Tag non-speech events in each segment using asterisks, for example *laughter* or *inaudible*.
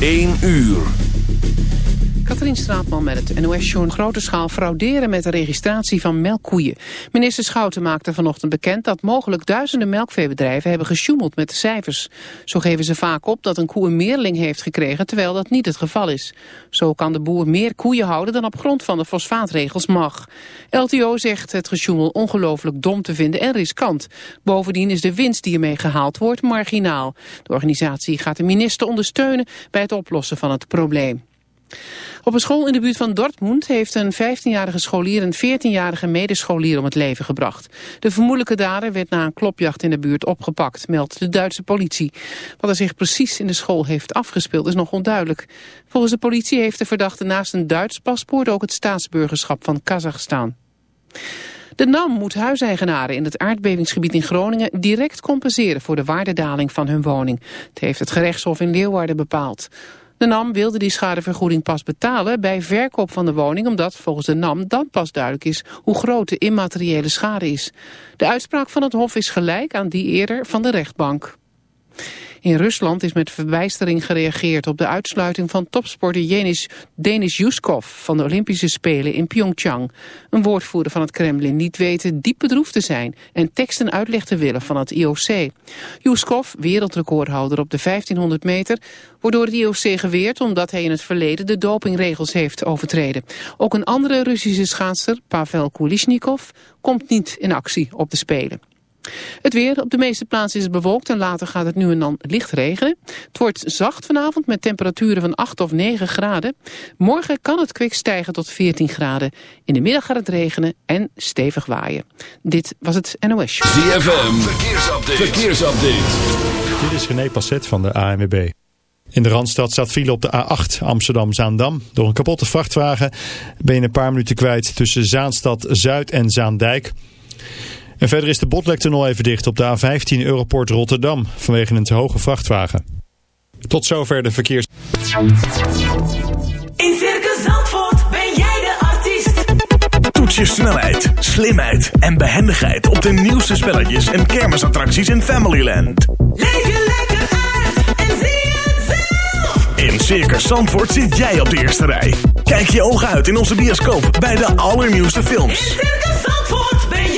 1 uur. Katrien Straatman met het NOS-journal grote schaal frauderen met de registratie van melkkoeien. Minister Schouten maakte vanochtend bekend dat mogelijk duizenden melkveebedrijven hebben gesjoemeld met de cijfers. Zo geven ze vaak op dat een koe een meerling heeft gekregen, terwijl dat niet het geval is. Zo kan de boer meer koeien houden dan op grond van de fosfaatregels mag. LTO zegt het gesjoemel ongelooflijk dom te vinden en riskant. Bovendien is de winst die ermee gehaald wordt marginaal. De organisatie gaat de minister ondersteunen bij het oplossen van het probleem. Op een school in de buurt van Dortmund heeft een 15-jarige scholier een 14-jarige medescholier om het leven gebracht. De vermoedelijke dader werd na een klopjacht in de buurt opgepakt, meldt de Duitse politie. Wat er zich precies in de school heeft afgespeeld is nog onduidelijk. Volgens de politie heeft de verdachte naast een Duits paspoort ook het staatsburgerschap van Kazachstan. De NAM moet huiseigenaren in het aardbevingsgebied in Groningen direct compenseren voor de waardedaling van hun woning. Het heeft het gerechtshof in Leeuwarden bepaald. De NAM wilde die schadevergoeding pas betalen bij verkoop van de woning... omdat volgens de NAM dan pas duidelijk is hoe groot de immateriële schade is. De uitspraak van het Hof is gelijk aan die eerder van de rechtbank. In Rusland is met verbijstering gereageerd op de uitsluiting van topsporter Denis, Yuskov van de Olympische Spelen in Pyeongchang. Een woordvoerder van het Kremlin liet weten diep bedroefd te zijn en teksten uitleg te willen van het IOC. Yuskov, wereldrecordhouder op de 1500 meter, wordt door het IOC geweerd omdat hij in het verleden de dopingregels heeft overtreden. Ook een andere Russische schaatser, Pavel Kulishnikov, komt niet in actie op de Spelen. Het weer, op de meeste plaatsen is het bewolkt en later gaat het nu en dan licht regenen. Het wordt zacht vanavond met temperaturen van 8 of 9 graden. Morgen kan het kwik stijgen tot 14 graden. In de middag gaat het regenen en stevig waaien. Dit was het NOS Show. ZFM, verkeersupdate. verkeersupdate. Dit is René Passet van de ANWB. In de Randstad staat file op de A8 Amsterdam-Zaandam. Door een kapotte vrachtwagen ben je een paar minuten kwijt tussen Zaanstad Zuid en Zaandijk. En verder is de Botlektunnel even dicht op de A15 Europort Rotterdam vanwege een te hoge vrachtwagen. Tot zover de verkeers... In Circus Zandvoort ben jij de artiest. Toets je snelheid, slimheid en behendigheid op de nieuwste spelletjes en kermisattracties in Familyland. Leef je lekker uit en zie het zelf. In Circus Zandvoort zit jij op de eerste rij. Kijk je ogen uit in onze bioscoop bij de allernieuwste films. In Circus Zandvoort ben jij de artiest.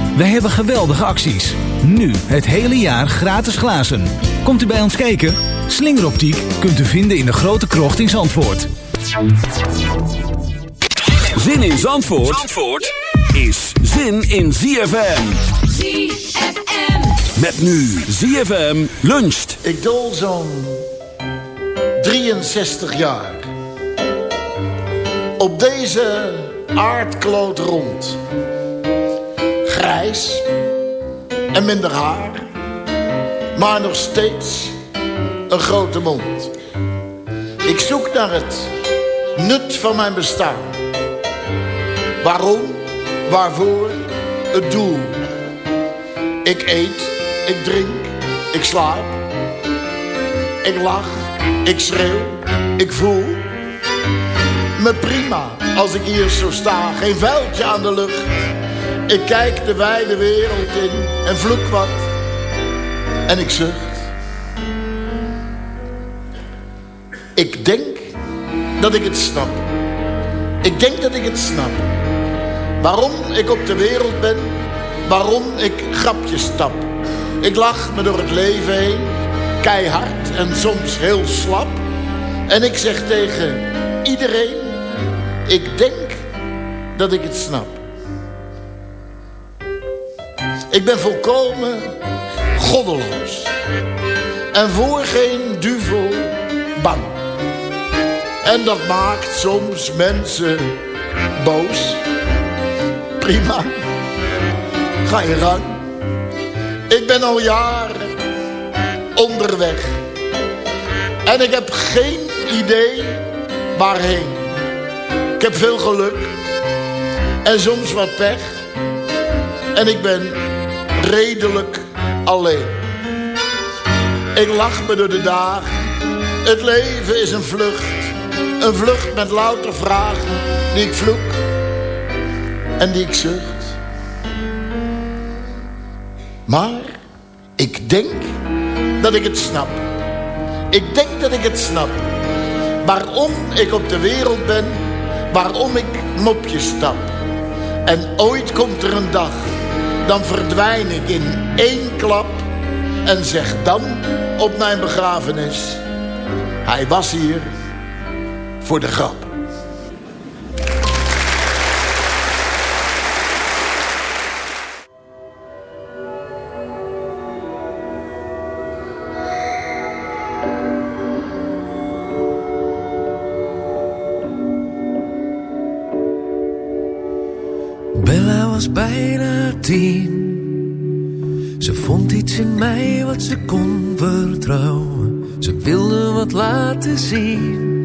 Wij hebben geweldige acties. Nu het hele jaar gratis glazen. Komt u bij ons kijken? Slingeroptiek kunt u vinden in de grote krocht in Zandvoort. Zin in Zandvoort, Zandvoort is zin in ZFM. ZFM. Met nu ZFM luncht. Ik dol zo'n 63 jaar. Op deze aardkloot rond. Grijs en minder haar. Maar nog steeds een grote mond. Ik zoek naar het nut van mijn bestaan. Waarom, waarvoor, het doel. Ik eet, ik drink, ik slaap. Ik lach, ik schreeuw, ik voel me prima als ik hier zo sta. Geen vuiltje aan de lucht. Ik kijk de wijde wereld in en vloek wat. En ik zucht. Ik denk dat ik het snap. Ik denk dat ik het snap. Waarom ik op de wereld ben. Waarom ik grapjes stap. Ik lach me door het leven heen. Keihard en soms heel slap. En ik zeg tegen iedereen, ik denk dat ik het snap. Ik ben volkomen goddeloos. En voor geen duvel bang. En dat maakt soms mensen boos. Prima. Ga je gang. Ik ben al jaren onderweg. En ik heb geen idee waarheen. Ik heb veel geluk. En soms wat pech. En ik ben redelijk alleen. Ik lach me door de dagen. Het leven is een vlucht. Een vlucht met louter vragen die ik vloek en die ik zucht. Maar ik denk dat ik het snap. Ik denk dat ik het snap. Waarom ik op de wereld ben. Waarom ik mopjes stap. En ooit komt er een dag. Dan verdwijn ik in één klap. En zeg dan op mijn begrafenis. Hij was hier voor de grap. Was bijna Ze vond iets in mij wat ze kon vertrouwen. Ze wilde wat laten zien.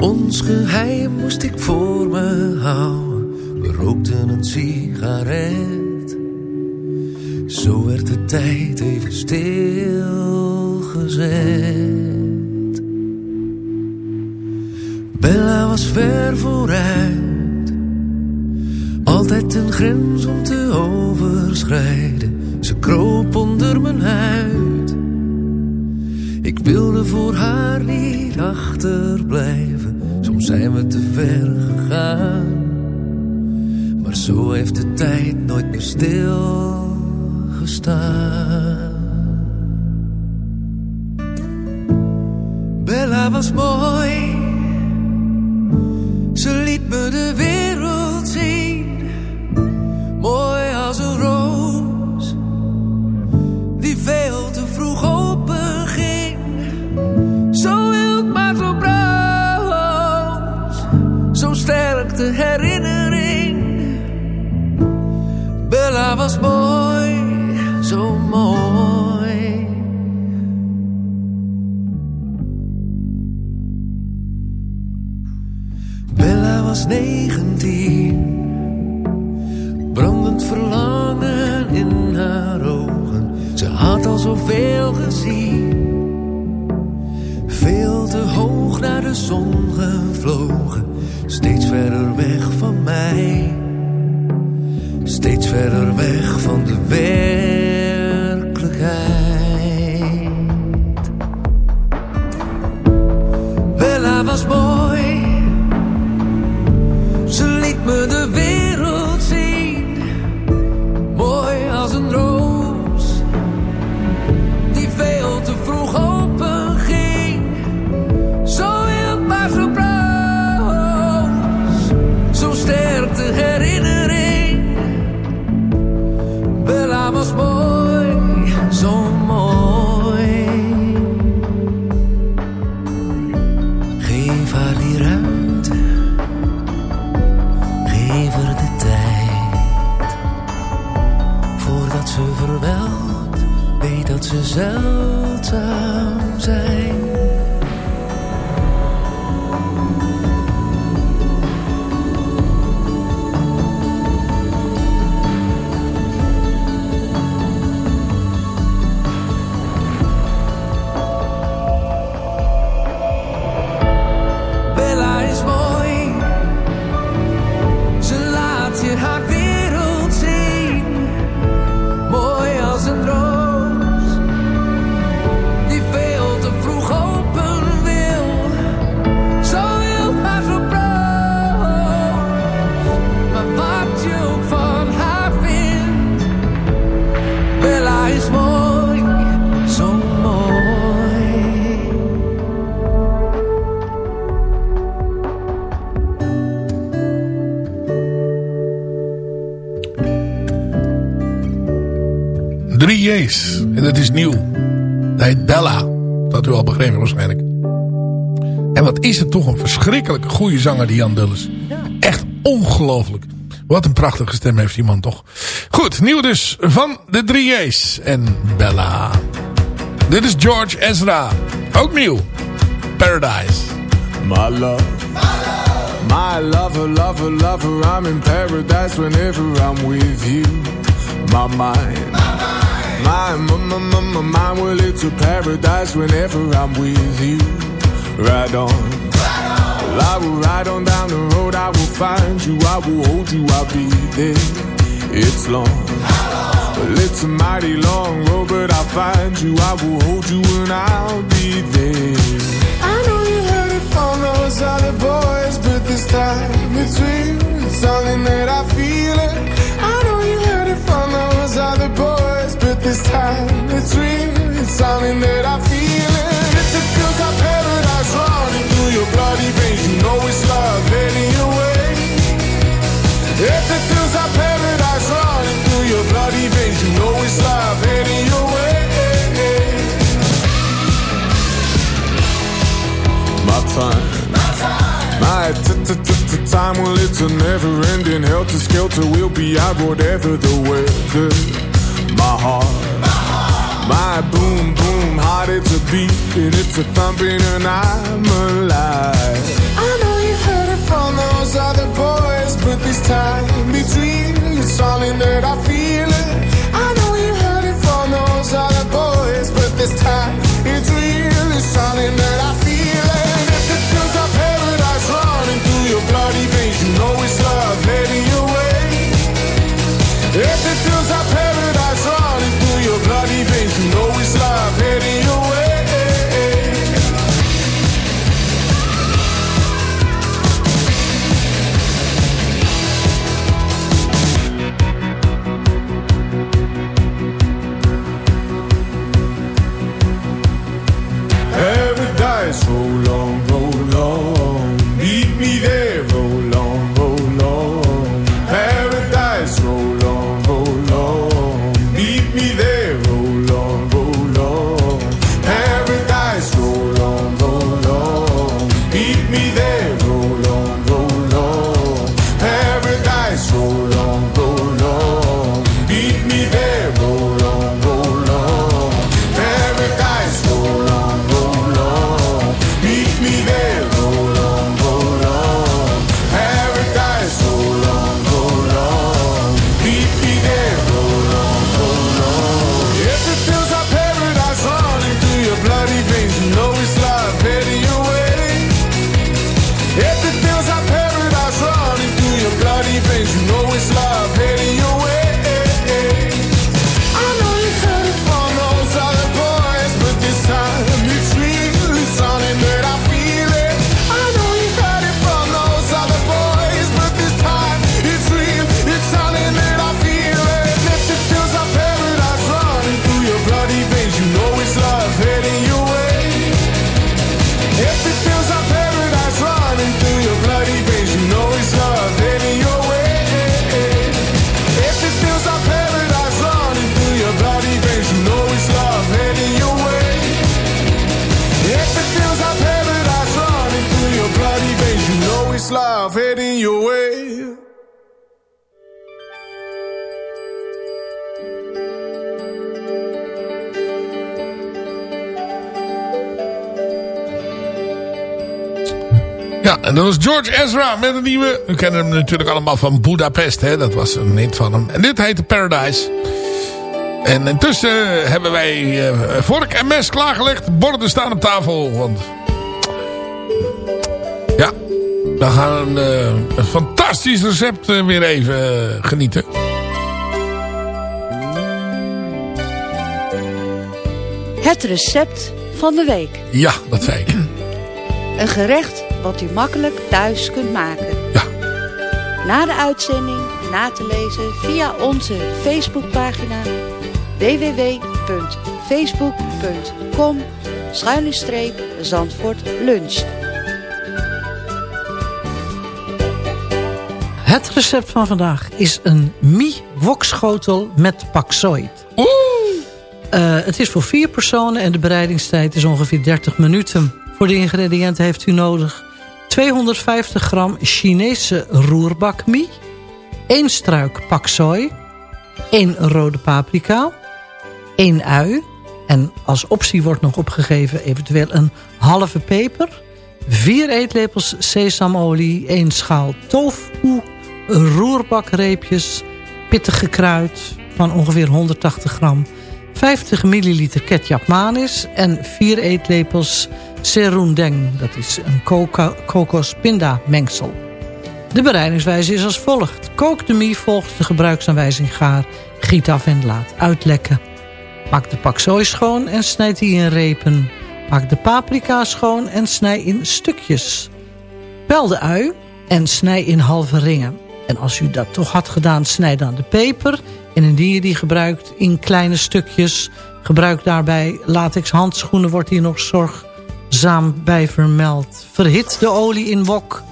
Ons geheim moest ik voor me houden. We rookten een sigaret. Zo werd de tijd even stilgezet. Bella was ver vooruit. Altijd een grens om te overschrijden. Ze kroop onder mijn huid. Ik wilde voor haar niet achterblijven. Soms zijn we te ver gegaan. Maar zo heeft de tijd nooit meer stilgestaan. Bella was mooi. Ze liet me de wereld de herinnering. Bella was mooi, zo mooi. Bella was negentien. Brandend verlangen in haar ogen. Ze had al zoveel gezien. Veel te hoog naar de zon gevlogen. Steeds verder weg van mij. Steeds verder weg van de werkelijkheid. Dat is nieuw. Dat heet Bella. Dat u al begrepen waarschijnlijk. En wat is het toch een verschrikkelijke goede zanger die Jan Dulles. Echt ongelooflijk. Wat een prachtige stem heeft die man toch. Goed, nieuw dus van de drie J's en Bella. Dit is George Ezra. Ook nieuw. Paradise. My love. My lover, lover, lover, I'm in paradise whenever I'm with you. My mind, my, my, my, my, my mind, well, it's a paradise whenever I'm with you. Ride on, well, I will ride on down the road, I will find you, I will hold you, I'll be there. It's long, well, it's a mighty long road, but I'll find you, I will hold you, and I'll be there. I know you heard it from those other boys, but this time it's real. It's something that I feel it. I know you those other boys, but this time it's real. It's something that I time, well, it's a never ending helter skelter. We'll be out whatever the weather. My heart, my boom boom heart, it's a beat and it's a thumping, and I'm alive. I know you heard it from those other boys, but this time it's real. It's something that I feel it. I know you heard it from those other boys, but this time it's real. It's something that I feel bloody veins, you know it's love heading en dat was George Ezra met een nieuwe... We kennen hem natuurlijk allemaal van Budapest. Hè? Dat was een hit van hem. En dit heette Paradise. En intussen hebben wij eh, vork en mes klaargelegd. Borden staan op tafel. Want ja, we gaan eh, een fantastisch recept eh, weer even genieten. Het recept van de week. Ja, dat zei ik. Een gerecht wat u makkelijk thuis kunt maken. Ja. Na de uitzending na te lezen via onze Facebookpagina www.facebook.com Zandvoort luncht. Het recept van vandaag is een mie wokschotel met paksoi. Oeh! Eh, het is voor vier personen en de bereidingstijd is ongeveer 30 minuten. Voor de ingrediënten heeft u nodig 250 gram Chinese roerbakmie... 1 struik paksoi, 1 rode paprika, 1 ui... en als optie wordt nog opgegeven eventueel een halve peper... 4 eetlepels sesamolie, 1 schaal tofu, roerbakreepjes... pittige kruid van ongeveer 180 gram... 50 milliliter ketchup manis en 4 eetlepels serundeng. Dat is een kokospinda mengsel. De bereidingswijze is als volgt. Kook de mie volgens de gebruiksaanwijzing gaar. Giet af en laat uitlekken. Maak de paksoi schoon en snijd die in repen. Maak de paprika schoon en snij in stukjes. Pel de ui en snij in halve ringen. En als u dat toch had gedaan, snijd dan de peper. En indien je die gebruikt in kleine stukjes... gebruik daarbij latex handschoenen, wordt hier nog zorgzaam bij vermeld. Verhit de olie in wok.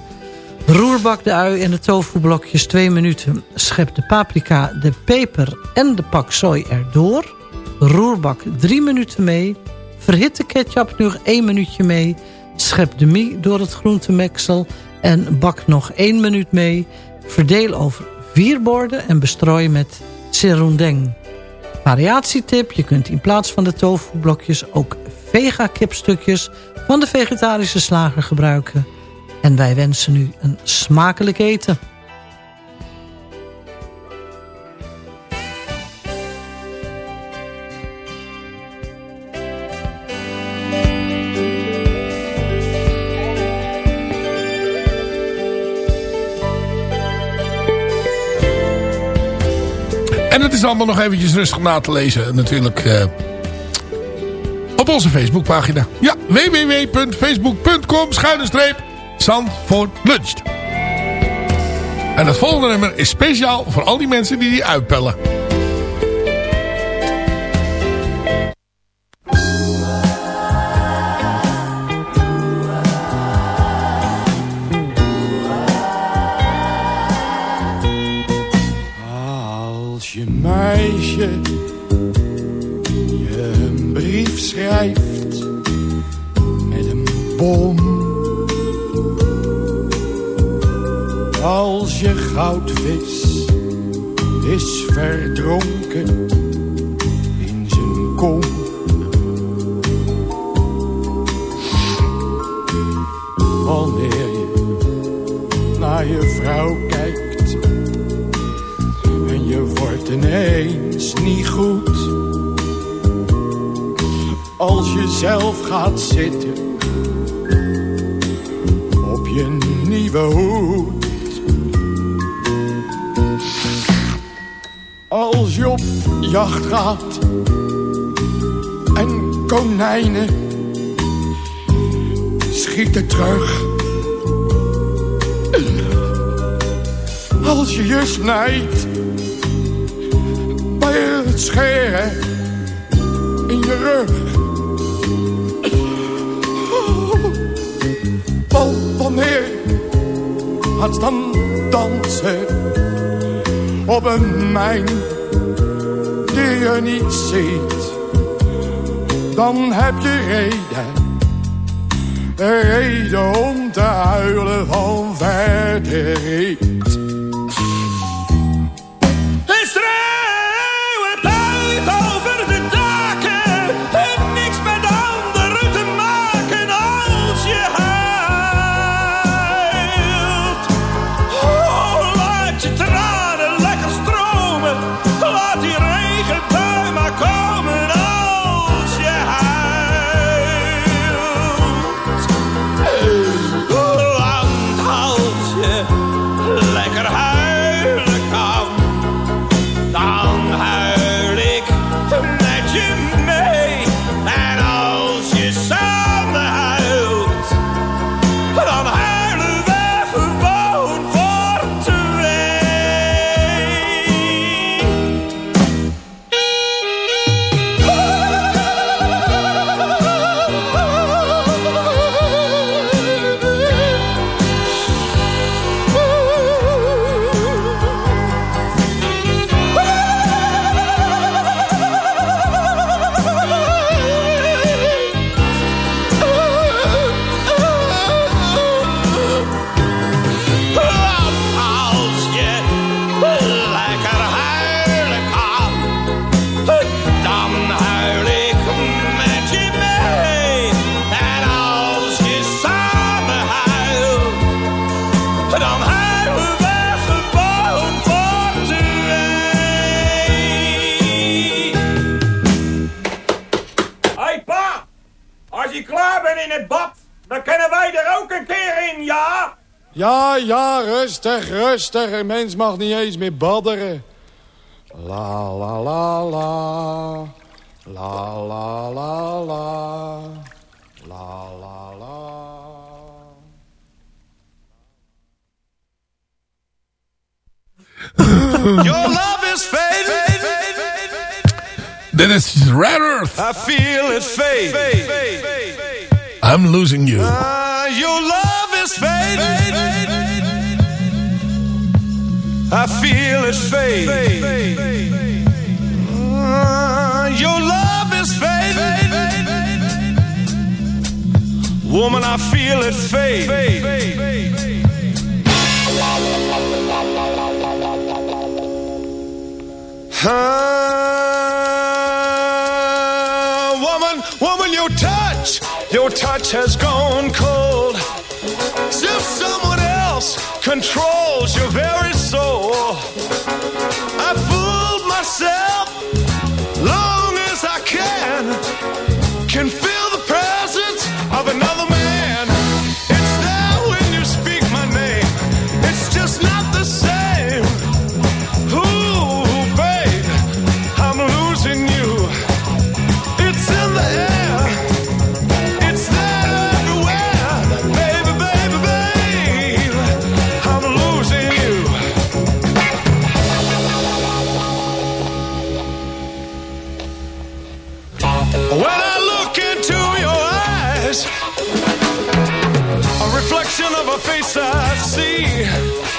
Roerbak de ui en de tofublokjes 2 minuten. Schep de paprika, de peper en de pak soy erdoor. Roerbak 3 minuten mee. Verhit de ketchup nog 1 minuutje mee. Schep de mie door het groentemeksel en bak nog 1 minuut mee. Verdeel over vier borden en bestrooi met serundeng. Variatietip, je kunt in plaats van de tofublokjes ook vega kipstukjes van de vegetarische slager gebruiken. En wij wensen u een smakelijk eten. En het is allemaal nog eventjes rustig na te lezen natuurlijk op onze Facebookpagina. Ja, www.facebook.com schuine Zandvoort. En het volgende nummer is speciaal voor al die mensen die die uitpellen. Gaat dan dansen op een mijn die je niet ziet, dan heb je reden, reden om te huilen van verdriet. Ja, ja, rustig, rustig. Mens mag niet eens meer badderen. La, la, la, la. La, la, la, la. La, la, la. Your love is fading. Dennis is Red I feel it fade. I'm losing you. Uh, your love. is fading. I feel it fade. Uh, your love is fading. Woman, I feel it fade. Ah, uh, woman, woman, your touch, your touch has gone cold controls your A face I see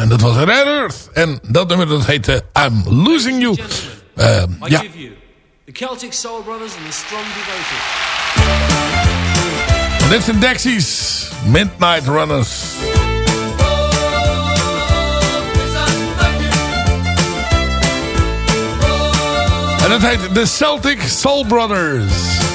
En dat was Red Earth. En dat nummer dat heette I'm Losing You. Uh, ja. The Celtic Soul Brothers and the Strong Devoted. Dit zijn Dexys, Midnight Runners. En dat heet The Celtic Soul Brothers.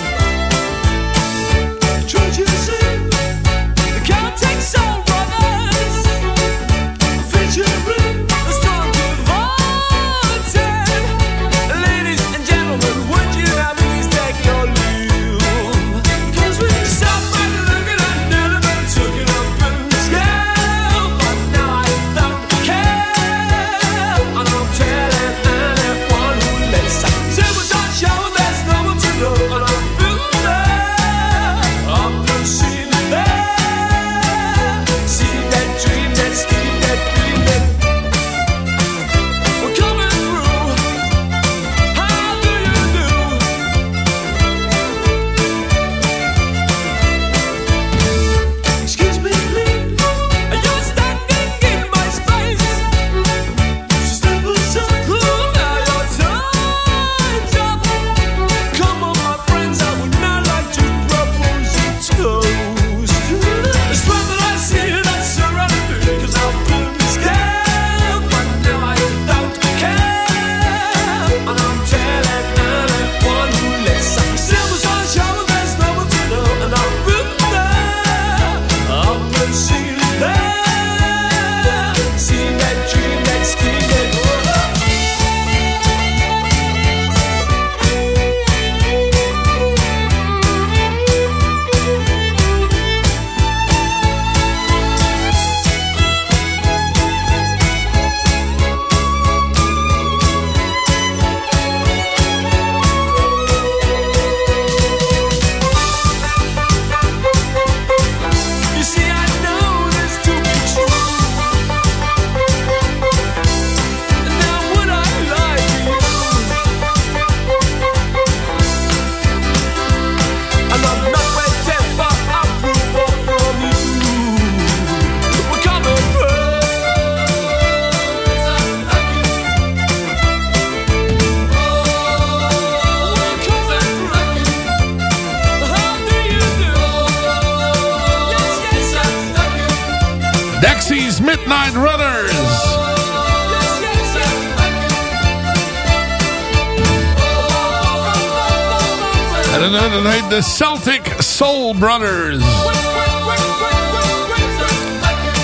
Soul Brothers.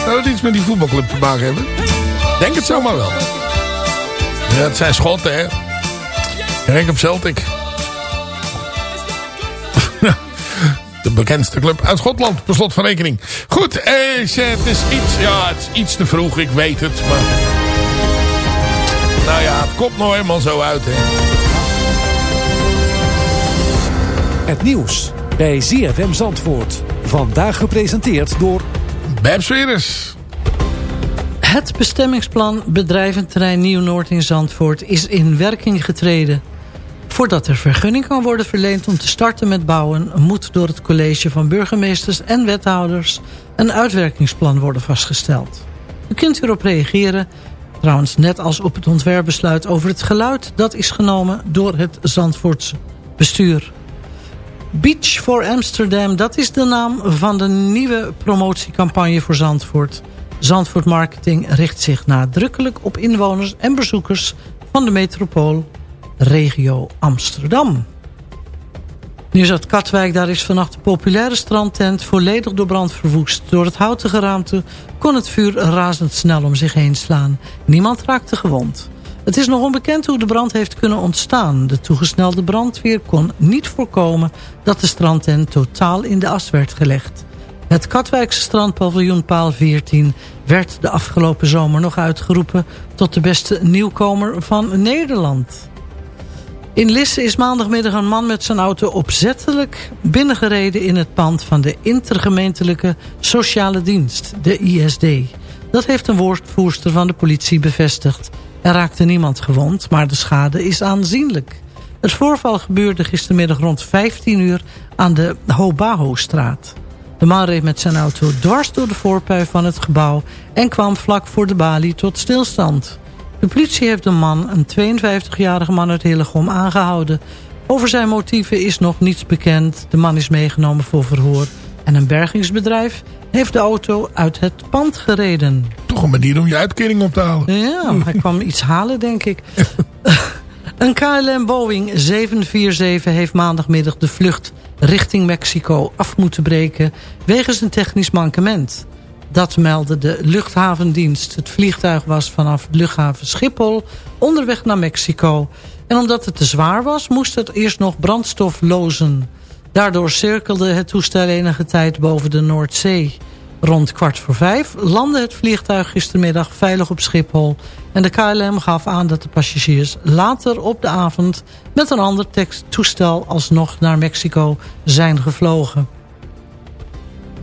Zou dat iets met die voetbalclub te maken hebben? Denk het zomaar wel. Ja, het zijn Schotten, hè. Rek op Celtic. *laughs* De bekendste club uit Schotland, per slot van rekening. Goed, eh, het is iets, ja, het is iets te vroeg, ik weet het. Maar... Nou ja, het komt nou eenmaal zo uit, hè. Het nieuws bij ZFM Zandvoort. Vandaag gepresenteerd door... Beb Sweres. Het bestemmingsplan bedrijventerrein Nieuw-Noord in Zandvoort is in werking getreden. Voordat er vergunning kan worden verleend om te starten met bouwen... moet door het college van burgemeesters en wethouders... een uitwerkingsplan worden vastgesteld. U kunt erop reageren, trouwens net als op het ontwerpbesluit over het geluid... dat is genomen door het Zandvoortse bestuur. Beach for Amsterdam, dat is de naam van de nieuwe promotiecampagne voor Zandvoort. Zandvoort Marketing richt zich nadrukkelijk op inwoners en bezoekers van de metropool regio Amsterdam. Nu het Katwijk, daar is vannacht de populaire strandtent volledig door brand verwoest. Door het houten geraamte kon het vuur razendsnel om zich heen slaan. Niemand raakte gewond. Het is nog onbekend hoe de brand heeft kunnen ontstaan. De toegesnelde brandweer kon niet voorkomen dat de strandtent totaal in de as werd gelegd. Het Katwijkse strandpaviljoen Paal 14 werd de afgelopen zomer nog uitgeroepen tot de beste nieuwkomer van Nederland. In Lisse is maandagmiddag een man met zijn auto opzettelijk binnengereden in het pand van de intergemeentelijke sociale dienst, de ISD. Dat heeft een woordvoerster van de politie bevestigd. Er raakte niemand gewond, maar de schade is aanzienlijk. Het voorval gebeurde gistermiddag rond 15 uur aan de Hobaho-straat. De man reed met zijn auto dwars door de voorpui van het gebouw... en kwam vlak voor de balie tot stilstand. De politie heeft de man, een 52-jarige man uit Hillegom, aangehouden. Over zijn motieven is nog niets bekend. De man is meegenomen voor verhoor. En een bergingsbedrijf heeft de auto uit het pand gereden. Toch een manier om je uitkering op te halen. Ja, hij *laughs* kwam iets halen, denk ik. *laughs* Een KLM Boeing 747 heeft maandagmiddag de vlucht richting Mexico af moeten breken... wegens een technisch mankement. Dat meldde de luchthavendienst. Het vliegtuig was vanaf luchthaven Schiphol onderweg naar Mexico. En omdat het te zwaar was, moest het eerst nog brandstof lozen. Daardoor cirkelde het toestel enige tijd boven de Noordzee. Rond kwart voor vijf landde het vliegtuig gistermiddag veilig op Schiphol... en de KLM gaf aan dat de passagiers later op de avond... met een ander toestel alsnog naar Mexico zijn gevlogen.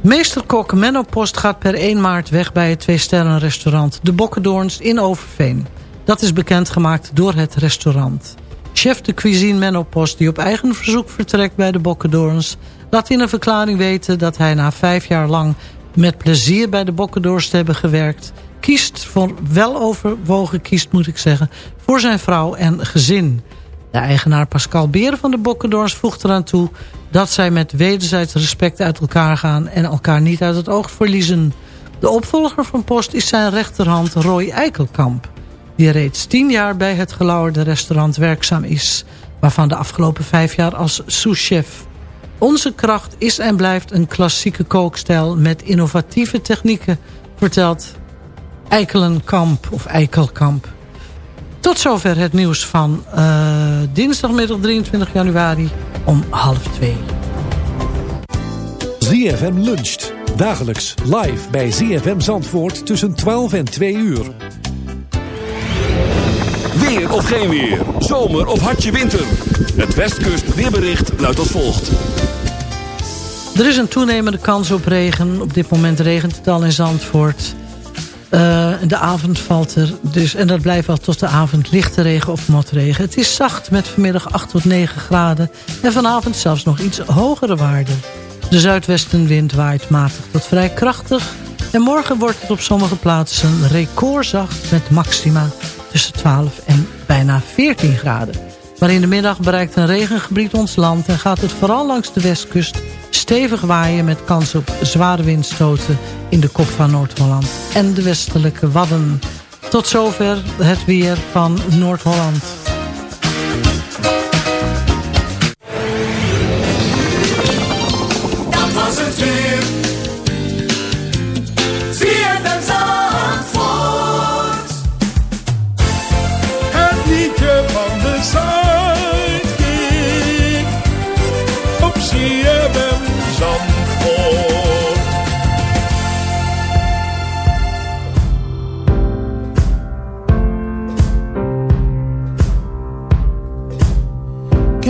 Meesterkok Menno Post gaat per 1 maart weg bij het twee-sterren-restaurant... De Bokkendoorns in Overveen. Dat is bekendgemaakt door het restaurant. Chef de cuisine Menno Post, die op eigen verzoek vertrekt bij de Bokkendoorns... laat in een verklaring weten dat hij na vijf jaar lang met plezier bij de Bokkendoorns te hebben gewerkt... kiest voor weloverwogen kiest, moet ik zeggen, voor zijn vrouw en gezin. De eigenaar Pascal Beren van de Bokkendoorns voegt eraan toe... dat zij met wederzijds respect uit elkaar gaan... en elkaar niet uit het oog verliezen. De opvolger van Post is zijn rechterhand Roy Eikelkamp... die reeds tien jaar bij het gelauwerde restaurant werkzaam is... waarvan de afgelopen vijf jaar als souschef... Onze kracht is en blijft een klassieke kookstijl met innovatieve technieken, vertelt Eikelenkamp of Eikelkamp. Tot zover het nieuws van uh, dinsdagmiddag 23 januari om half twee. ZFM luncht. Dagelijks live bij ZFM Zandvoort tussen 12 en 2 uur. Weer of geen weer. Zomer of hartje winter. Het Westkust weerbericht luidt als volgt. Er is een toenemende kans op regen. Op dit moment regent het al in Zandvoort. Uh, de avond valt er dus. En dat blijft wel tot de avond lichte regen of motregen. Het is zacht met vanmiddag 8 tot 9 graden. En vanavond zelfs nog iets hogere waarden. De zuidwestenwind waait matig tot vrij krachtig. En morgen wordt het op sommige plaatsen recordzacht met maxima tussen 12 en bijna 14 graden. Maar in de middag bereikt een regengebied ons land... en gaat het vooral langs de westkust stevig waaien met kans op zware windstoten in de kop van Noord-Holland en de westelijke Wadden. Tot zover het weer van Noord-Holland.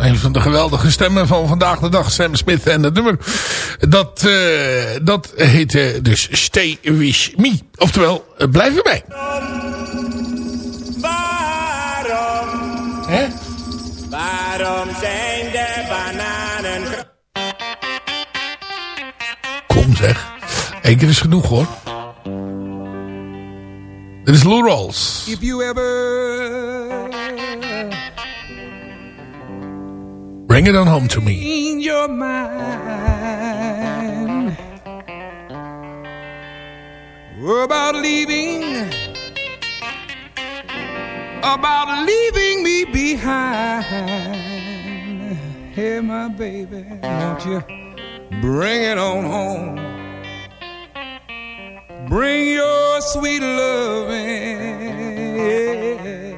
een van de geweldige stemmen van vandaag de dag. Sam Smith en het nummer. Dat, eh, dat heette dus Stay With Me. Oftewel, eh, blijf erbij. Hè? Waarom zijn de bananen... Kom zeg. Eén keer is genoeg hoor. Dit is Lou Rawls. If you ever Bring it on home to me. change your mind about leaving, about leaving me behind. Hey, my baby, won't you bring it on home? Bring your sweet loving. yeah.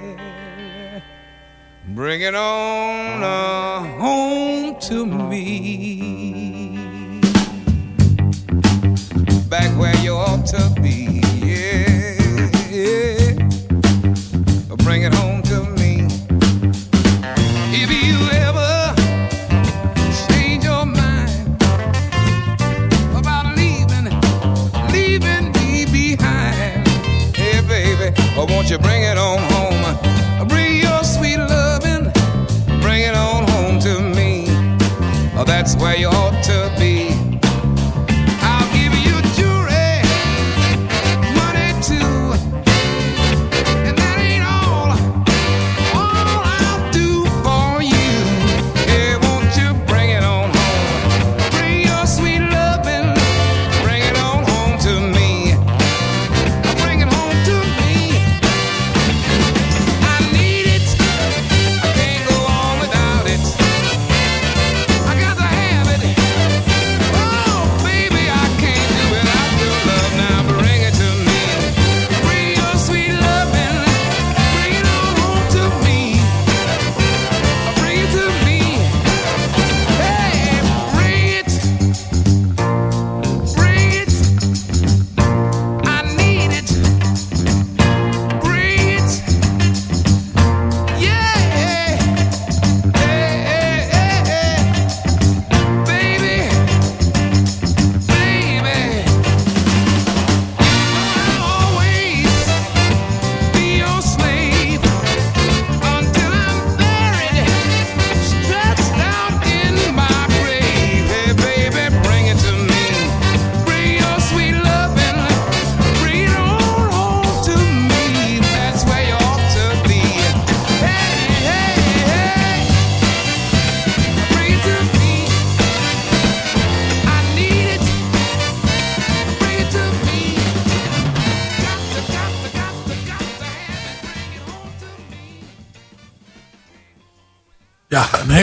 Bring it on uh, home to me. Back where you ought to be. Yeah, yeah. Bring it home to me. If you ever change your mind about leaving, leaving me behind. Hey, baby, won't you bring it on that's where you ought to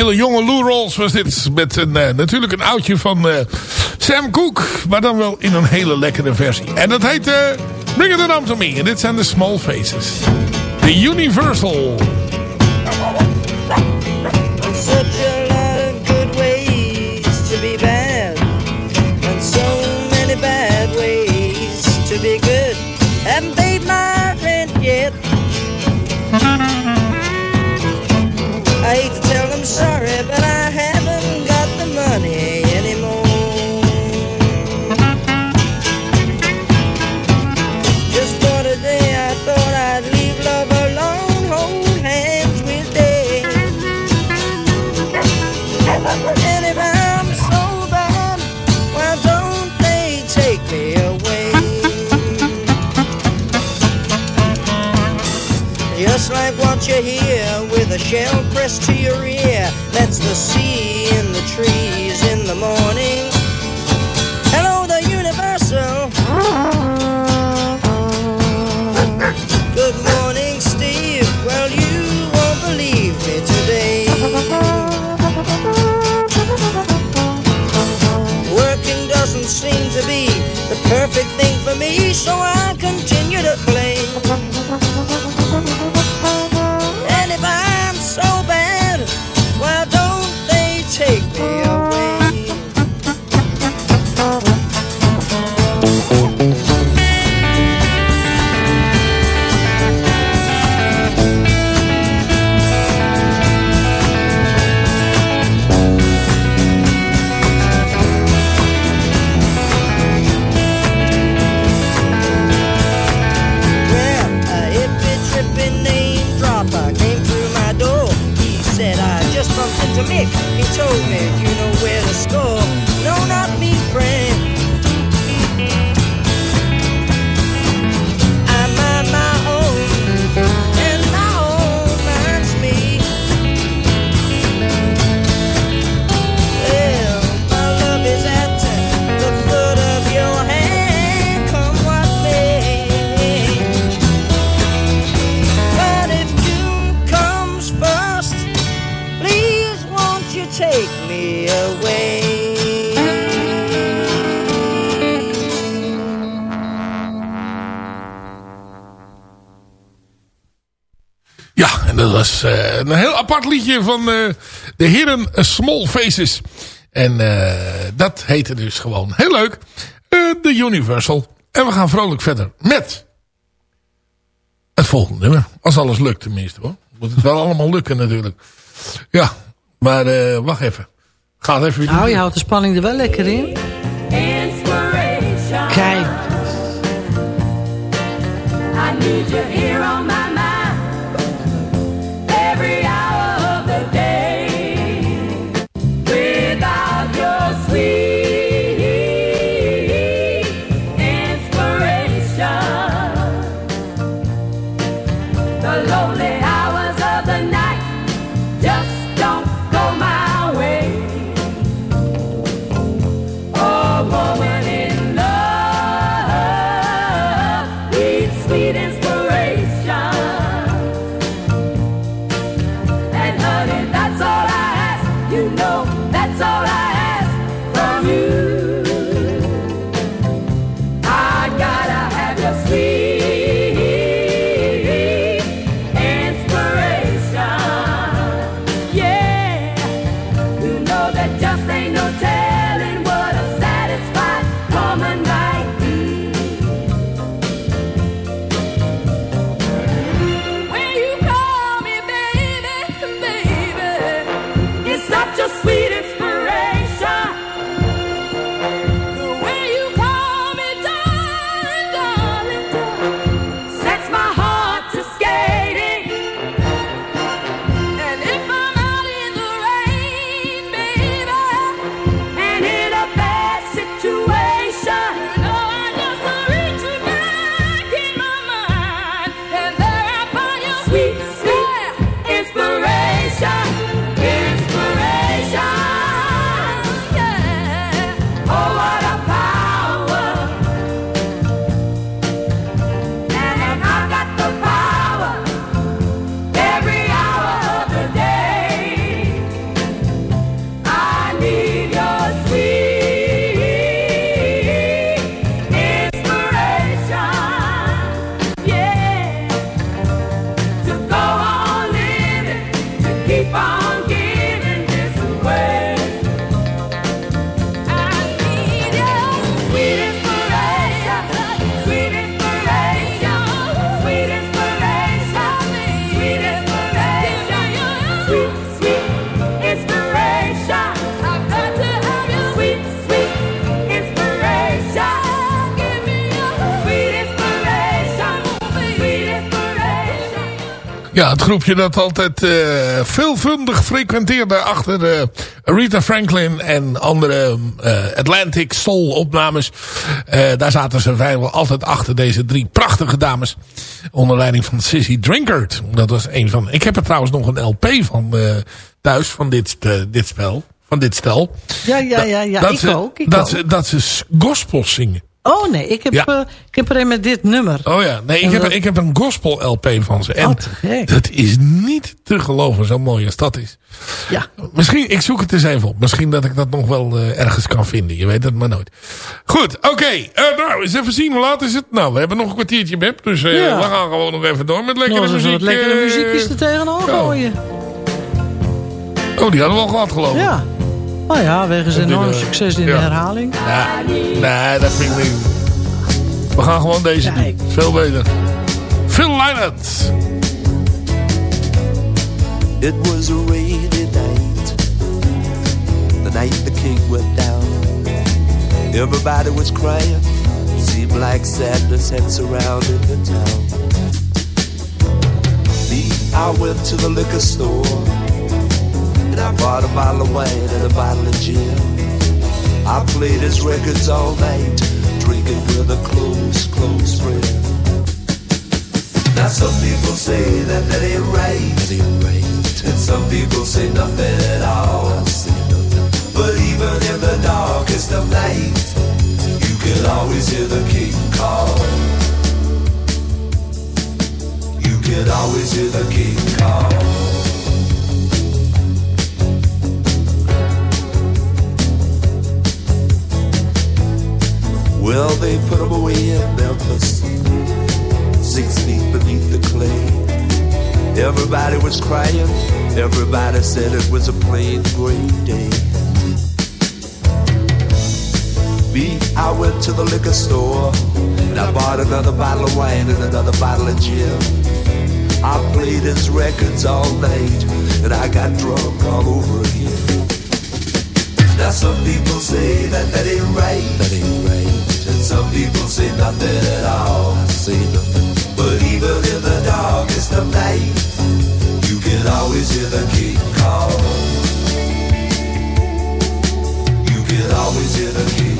De jonge Lou Rolls was dit. Met een, eh, natuurlijk een oudje van eh, Sam Cooke. Maar dan wel in een hele lekkere versie. En dat heet eh, Bring It On To Me. En dit zijn de Small Faces. The Universal dat was eh, een heel apart liedje van eh, de heren Small Faces. En eh, dat heette dus gewoon heel leuk. De Universal. En we gaan vrolijk verder met het volgende nummer. Als alles lukt tenminste hoor. Moet het wel allemaal lukken natuurlijk. Ja, maar wacht even. Gaat even hou Nou, je houdt de spanning er wel lekker in. Kijk. I need your here groepje dat altijd eh, veelvuldig frequenteerde achter eh, Rita Franklin en andere eh, Atlantic Soul opnames. Eh, daar zaten ze vrijwel altijd achter deze drie prachtige dames. Onder leiding van Sissy Drinkard. Dat was een van... Ik heb er trouwens nog een LP van eh, thuis, van dit, dit spel. Van dit stel. Ja, ja, ja, ja. dat ik ze, ook. Ik dat, ook. Ze, dat ze gospel zingen. Oh nee, ik heb, Ja. eh, ik heb er een met dit nummer. Oh ja, nee, ik heb, dat- ik heb een gospel LP van ze. En Oh, dat is niet te geloven, zo mooi als dat is. Ja. Misschien, ik zoek het eens even op. Misschien dat ik dat nog wel eh, ergens kan vinden. Je weet het maar nooit. Goed, oké. eh, nou, eens even zien. Hoe laat is het? Nou, we hebben nog een kwartiertje, Beb. Dus Ja. we gaan gewoon nog even door met lekkere Nou, muziek. wat lekkere muziekjes er ja. gooien. Oh, die hadden we al gehad, geloof ik. Ja. Nou ja, wegens Dat enorm succes in Ja. de herhaling. Nee, nee, dat vind ik niet. We gaan gewoon deze doen. Veel beter. Phil Lynott. It was a rainy night, the night the king went down. Everybody was crying, seemed like sadness had surrounded the town. Me, I went to the liquor store, and I bought a bottle of wine and a bottle of gin. I played his records all night, drinking with a close, close friend. Now some people say that that ain't right. That ain't right. And some people say nothing at all. But even in the darkest of night, you can always hear the king call. You can always hear the king call. Well, they put him away in Memphis six feet beneath the clay. Everybody was crying, everybody said it was a plain gray day. Me, I went to the liquor store and I bought another bottle of wine and another bottle of gin. I played his records all night and I got drunk all over again. Now some people say that that ain't right. That ain't some people say nothing at all. Say nothing. But even in the darkest of night, you can always hear the king call. You can always hear the king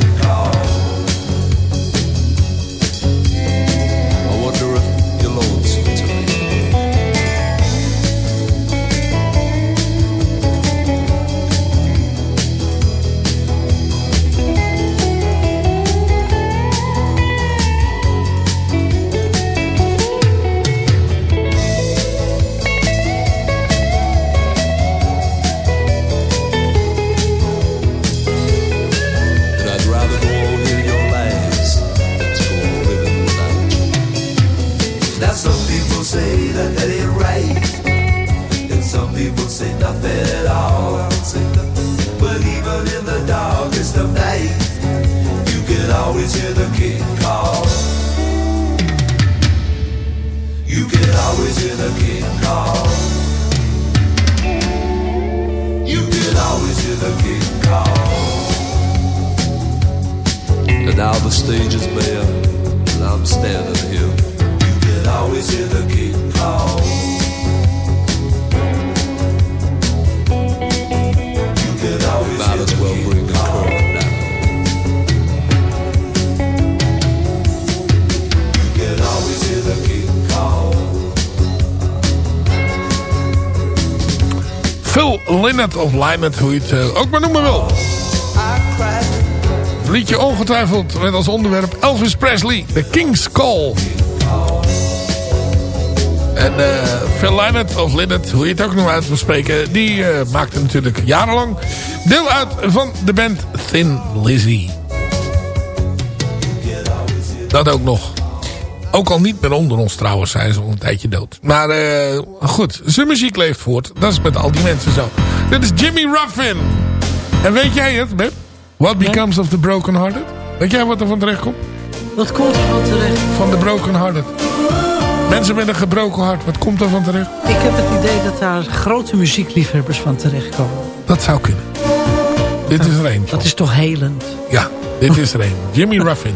always hear the king call. You can always hear the king call. You can always hear the king call. And now the stage is bare, and I'm standing here. You can always hear the king call. You can always Might as well bring Phil Lynott of Lynott, hoe je het eh, ook maar noemen wil. Liedje ongetwijfeld met als onderwerp Elvis Presley, The King's Call. En eh Phil Lynott of Lynott, hoe je het ook nog uit wil spreken... die eh, maakte natuurlijk jarenlang deel uit van de band Thin Lizzy. Dat ook nog. Ook al niet meer onder ons trouwens, zijn ze al een tijdje dood. Maar eh, goed, zijn muziek leeft voort. Dat is met al die mensen zo. Dit is Jimmy Ruffin. En weet jij het, Beb? What becomes of the broken hearted? Weet jij wat er van terecht komt? Wat komt er van terecht? Van de broken hearted. Mensen met een gebroken hart, wat komt er van terecht? Ik heb het idee dat daar grote muziekliefhebbers van terechtkomen. Dat zou kunnen. Dit is er een. Dat is toch helend? Ja, dit is er een. Jimmy Ruffin.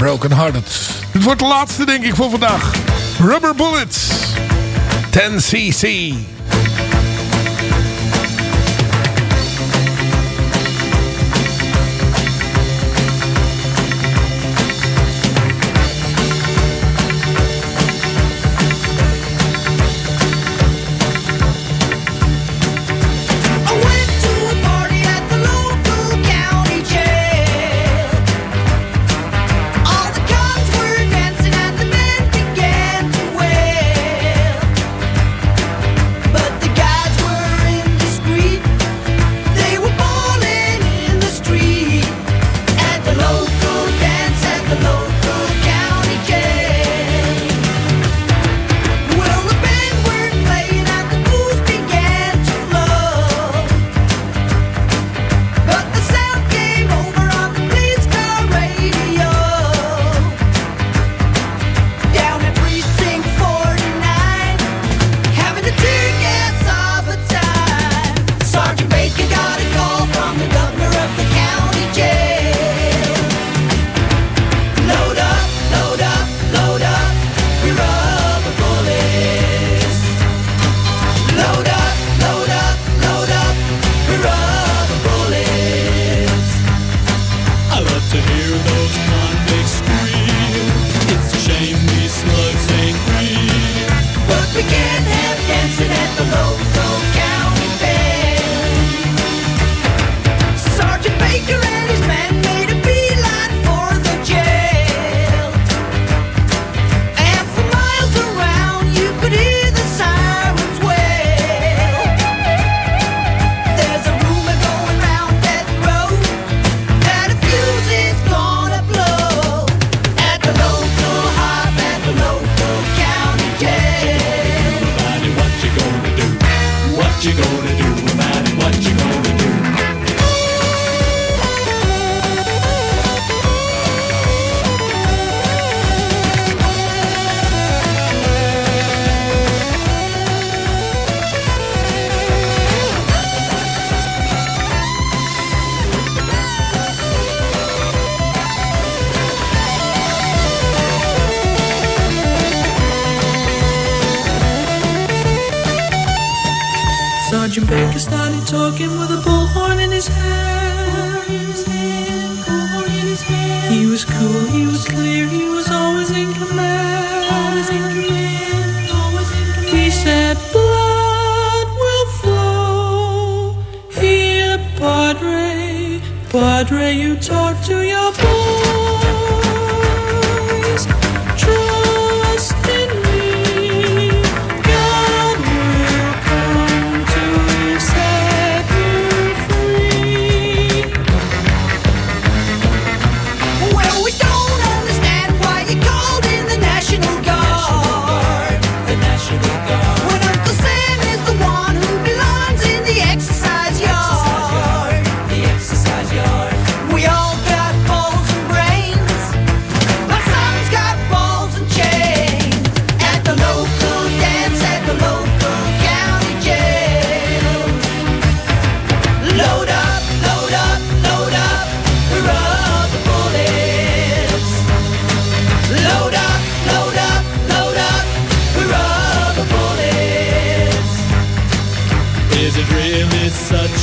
Broken Hearted. Dit wordt de laatste denk ik voor vandaag. Rubber Bullets. 10cc.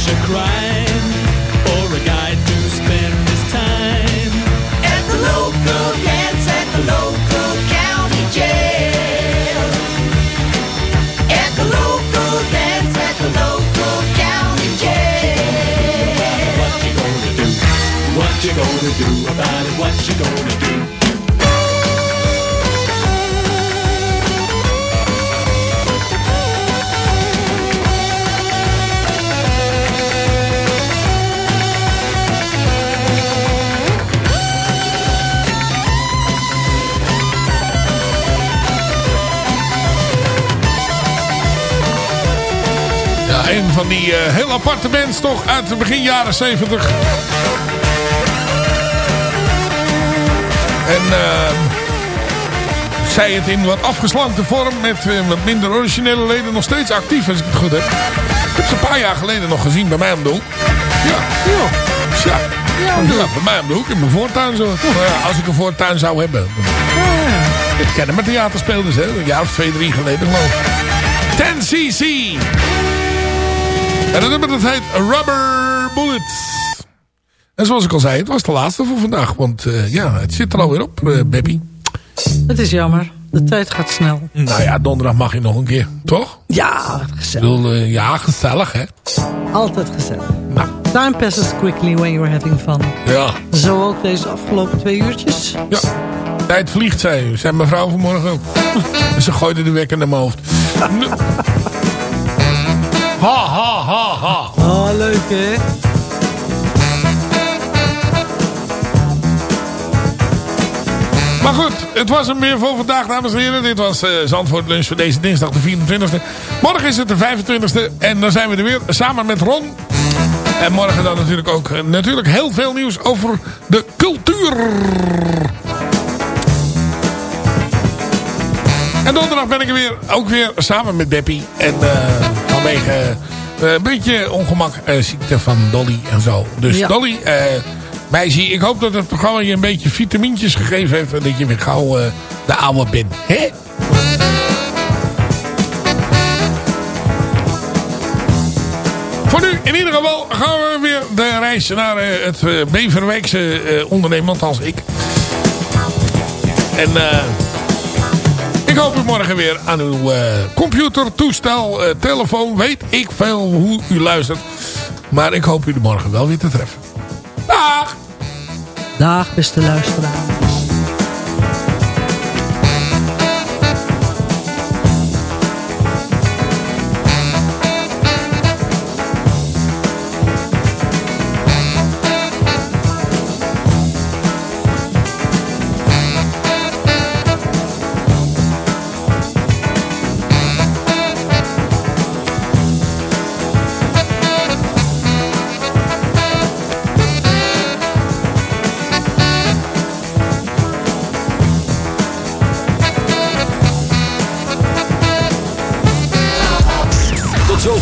a crime for a guy to spend his time at the local dance at the local county jail. At the local dance at the local county jail. What you gonna do? What you gonna do about it? What you gonna van die eh, heel aparte bands toch uit de begin jaren 70. En eh, zij het in wat afgeslankte vorm met eh, wat minder originele leden nog steeds actief als ik het goed heb. Ik heb ze een paar jaar geleden nog gezien bij mij om de hoek. Ja, ja, ja. Bij mij om de hoek, in mijn voortuin zo. Ja, nou als ik een voortuin zou hebben. Ik ken hem met theaterspeelders, hè. Een jaar of twee, drie geleden geloof ik. 10cc. En dat nummer dat heet Rubber Bullets. En zoals ik al zei, het was de laatste voor vandaag. Want eh, ja, het zit er alweer op, eh Beppie. Het is jammer. De tijd gaat snel. Nou ja, donderdag mag je nog een keer, toch? Ja, gezellig. bedoel, eh, ja, gezellig, hè. Altijd gezellig. Time passes quickly when you're having fun. Ja. Zo ook deze afgelopen twee uurtjes. Ja. Tijd vliegt, zei u. Zei mevrouw vanmorgen ook. *laughs* ze gooide de wekker naar mijn hoofd. Ha, ha, ha, ha. Oh, leuk hè? Maar goed, het was hem weer voor vandaag, dames en heren. Dit was eh, Zandvoort Lunch voor deze dinsdag de 24e. Morgen is het de 25e. En dan zijn we er weer samen met Ron. En morgen dan natuurlijk ook eh, natuurlijk heel veel nieuws over de cultuur. En donderdag ben ik er weer, ook weer samen met Beppie. En eh, vanwege eh, een beetje ongemak eh, ziekte van Dolly en zo. Dus Ja. Dolly, eh meisje, ik hoop dat het programma je een beetje vitamintjes gegeven heeft. En dat je weer gauw de oude bent. Hè? Voor nu, in ieder geval, gaan we weer de reis naar het Beverwijkse ondernemen, althans ik. En eh, ik hoop u morgen weer aan uw eh, computer, toestel, eh, telefoon, weet ik veel hoe u luistert. Maar ik hoop u morgen wel weer te treffen. Dag! Dag beste luisteraar.